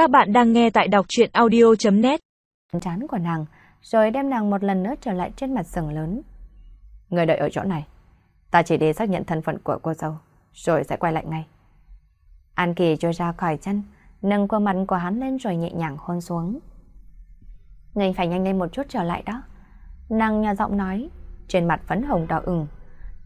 Các bạn đang nghe tại đọc truyện audio.net Chán của nàng, rồi đem nàng một lần nữa trở lại trên mặt sừng lớn. Người đợi ở chỗ này. Ta chỉ đi xác nhận thân phận của cô dâu, rồi sẽ quay lại ngay. An Kỳ trôi ra khỏi chân, nâng khuôn mặt của hắn lên rồi nhẹ nhàng hôn xuống. Người phải nhanh lên một chút trở lại đó. Nàng nhà giọng nói, trên mặt phấn hồng đỏ ửng.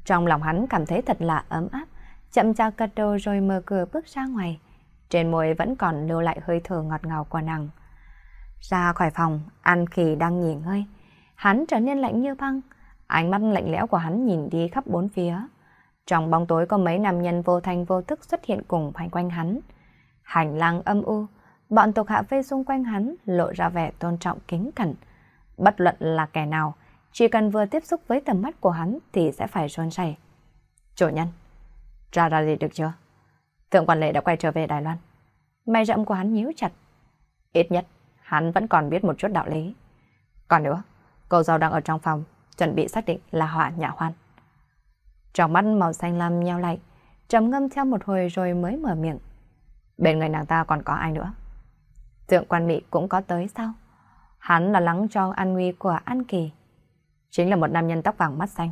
Trong lòng hắn cảm thấy thật là ấm áp, chậm chạp cật đầu rồi mở cửa bước ra ngoài. Trên môi vẫn còn lưu lại hơi thở ngọt ngào của nàng. Ra khỏi phòng, An Kỳ đang nghỉ ngơi. Hắn trở nên lạnh như băng. Ánh mắt lạnh lẽo của hắn nhìn đi khắp bốn phía. Trong bóng tối có mấy nam nhân vô thanh vô thức xuất hiện cùng quanh quanh hắn. Hành lang âm u, bọn thuộc hạ vây xung quanh hắn lộ ra vẻ tôn trọng kính cẩn. Bất luận là kẻ nào, chỉ cần vừa tiếp xúc với tầm mắt của hắn thì sẽ phải run rẩy. Chủ nhân, ra ra gì được chưa? Thượng Quan lệ đã quay trở về Đài Loan. Mày rậm của hắn nhíu chặt. Ít nhất, hắn vẫn còn biết một chút đạo lý. Còn nữa, cô dâu đang ở trong phòng, chuẩn bị xác định là họa nhà hoan. Trong mắt màu xanh lam nheo lại, trầm ngâm theo một hồi rồi mới mở miệng. Bên người nàng ta còn có ai nữa? Thượng quan mỹ cũng có tới sao? Hắn là lắng cho an nguy của An Kỳ. Chính là một nam nhân tóc vàng mắt xanh,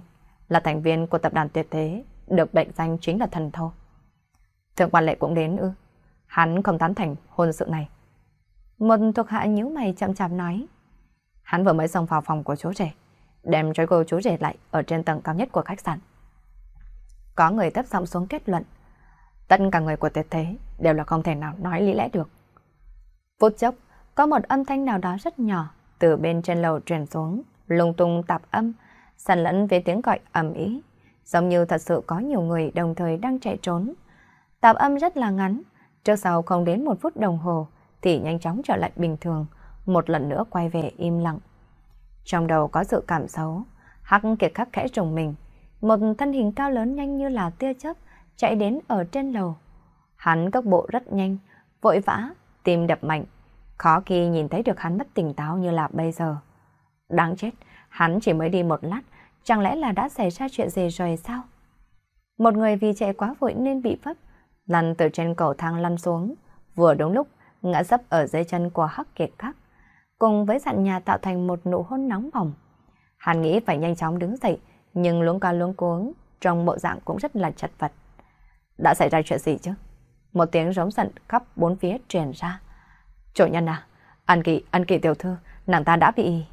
là thành viên của tập đoàn tuyệt thế, được bệnh danh chính là thần thô. Thượng quan lệ cũng đến ư. Hắn không tán thành hôn sự này. Một thuộc hạ nhíu mày chậm chạp nói. Hắn vừa mới xông vào phòng của chú rể, đem trói cô chú rể lại ở trên tầng cao nhất của khách sạn. Có người tấp giọng xuống kết luận. Tất cả người của tuyệt thế đều là không thể nào nói lý lẽ được. Phút chốc, có một âm thanh nào đó rất nhỏ từ bên trên lầu truyền xuống, lung tung tạp âm, sàn lẫn với tiếng gọi ầm ý, giống như thật sự có nhiều người đồng thời đang chạy trốn. Tạp âm rất là ngắn, trước sau không đến một phút đồng hồ thì nhanh chóng trở lại bình thường, một lần nữa quay về im lặng. Trong đầu có sự cảm xấu, Hắc Kiệt khắc khẽ trùng mình, một thân hình cao lớn nhanh như là tia chớp chạy đến ở trên lầu. Hắn cốc bộ rất nhanh, vội vã, tim đập mạnh, khó khi nhìn thấy được hắn mất tỉnh táo như là bây giờ. Đáng chết, hắn chỉ mới đi một lát, chẳng lẽ là đã xảy ra chuyện gì rồi sao? Một người vì chạy quá vội nên bị vấp, lăn từ trên cầu thang lăn xuống, vừa đúng lúc ngã sấp ở dưới chân của Hắc Kiệt Khắc, cùng với dặn nhà tạo thành một nụ hôn nóng bỏng. hàn nghĩ phải nhanh chóng đứng dậy, nhưng luống ca luống cuống, trong bộ dạng cũng rất là chật vật. Đã xảy ra chuyện gì chứ? Một tiếng rống giận khắp bốn phía truyền ra. Chủ nhân à, An Kỳ, An Kỳ tiểu thư, nàng ta đã bị...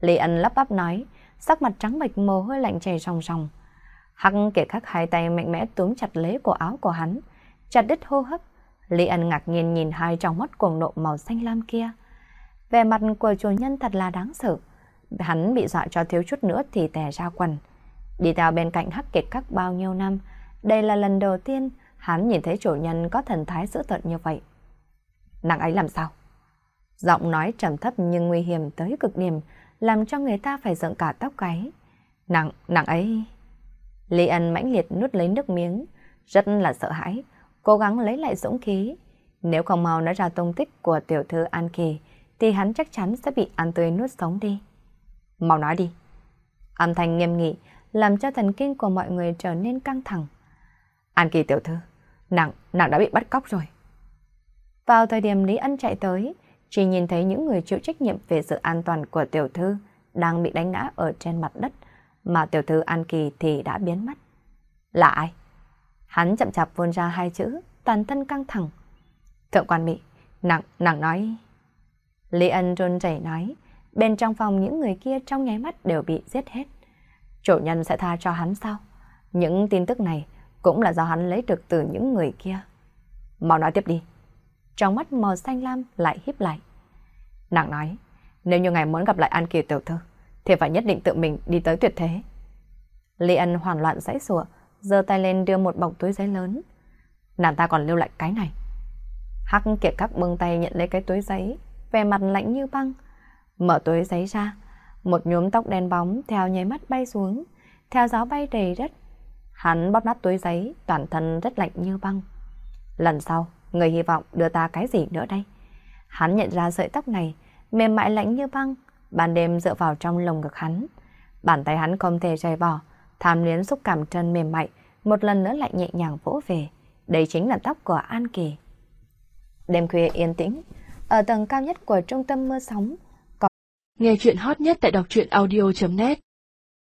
Lý Ân lắp bắp nói, sắc mặt trắng bệch mồ hôi lạnh chảy ròng ròng. Hắc Kiệt Khắc hai tay mạnh mẽ túm chặt lấy cổ áo của hắn, chặt đứt hô hấp. Lý Ân ngạc nhiên nhìn hai trong mắt cuồng nộ màu xanh lam kia. Về mặt của chủ nhân thật là đáng sợ. Hắn bị dọa cho thiếu chút nữa thì tè ra quần. Đi theo bên cạnh Hắc Kiệt Khắc bao nhiêu năm, đây là lần đầu tiên hắn nhìn thấy chủ nhân có thần thái dữ tợn như vậy. Nàng ấy làm sao? Giọng nói trầm thấp nhưng nguy hiểm tới cực điểm, làm cho người ta phải dựng cả tóc gáy. Nàng, nàng ấy... Lý Ân mãnh liệt nuốt lấy nước miếng, rất là sợ hãi, cố gắng lấy lại dũng khí. Nếu không mau nói ra tung tích của tiểu thư An Kỳ, thì hắn chắc chắn sẽ bị ăn tươi nuốt sống đi. Mau nói đi. Âm thanh nghiêm nghị, làm cho thần kinh của mọi người trở nên căng thẳng. An Kỳ tiểu thư, nàng, nàng đã bị bắt cóc rồi. Vào thời điểm Lý Ân chạy tới, chỉ nhìn thấy những người chịu trách nhiệm về sự an toàn của tiểu thư đang bị đánh ngã ở trên mặt đất, mà tiểu thư An Kỳ thì đã biến mất. Là ai? Hắn chậm chạp vươn ra hai chữ, toàn thân căng thẳng. Thượng quan Mỹ, nặng nặng nói... Lý Ân run rẩy nói, bên trong phòng những người kia trong nháy mắt đều bị giết hết. Chủ nhân sẽ tha cho hắn sao? Những tin tức này cũng là do hắn lấy được từ những người kia. Mau nói tiếp đi. Trong mắt màu xanh lam lại híp lại. Nàng nói, nếu như ngài muốn gặp lại An Kỳ tiểu thư, thì phải nhất định tự mình đi tới tuyệt thế. Lý Ân hoàn loạn dãy sủa, giơ tay lên đưa một bọc túi giấy lớn. Nàng ta còn lưu lại cái này. Hắc kiệt các bưng tay nhận lấy cái túi giấy, vẻ mặt lạnh như băng. Mở túi giấy ra, một nhúm tóc đen bóng theo nháy mắt bay xuống, theo gió bay đầy đất. Hắn bóp nát túi giấy, toàn thân rất lạnh như băng. Lần sau, người hy vọng đưa ta cái gì nữa đây? Hắn nhận ra sợi tóc này, mềm mại lạnh như băng, ban đêm dựa vào trong lồng ngực hắn. Bàn tay hắn không thể rời bỏ, tham luyến xúc cảm chân mềm mại, một lần nữa lại nhẹ nhàng vỗ về. Đây chính là tóc của An Kỳ. Đêm khuya yên tĩnh, ở tầng cao nhất của trung tâm mưa sóng. Nghe chuyện hot nhất tại đọc truyện audio.net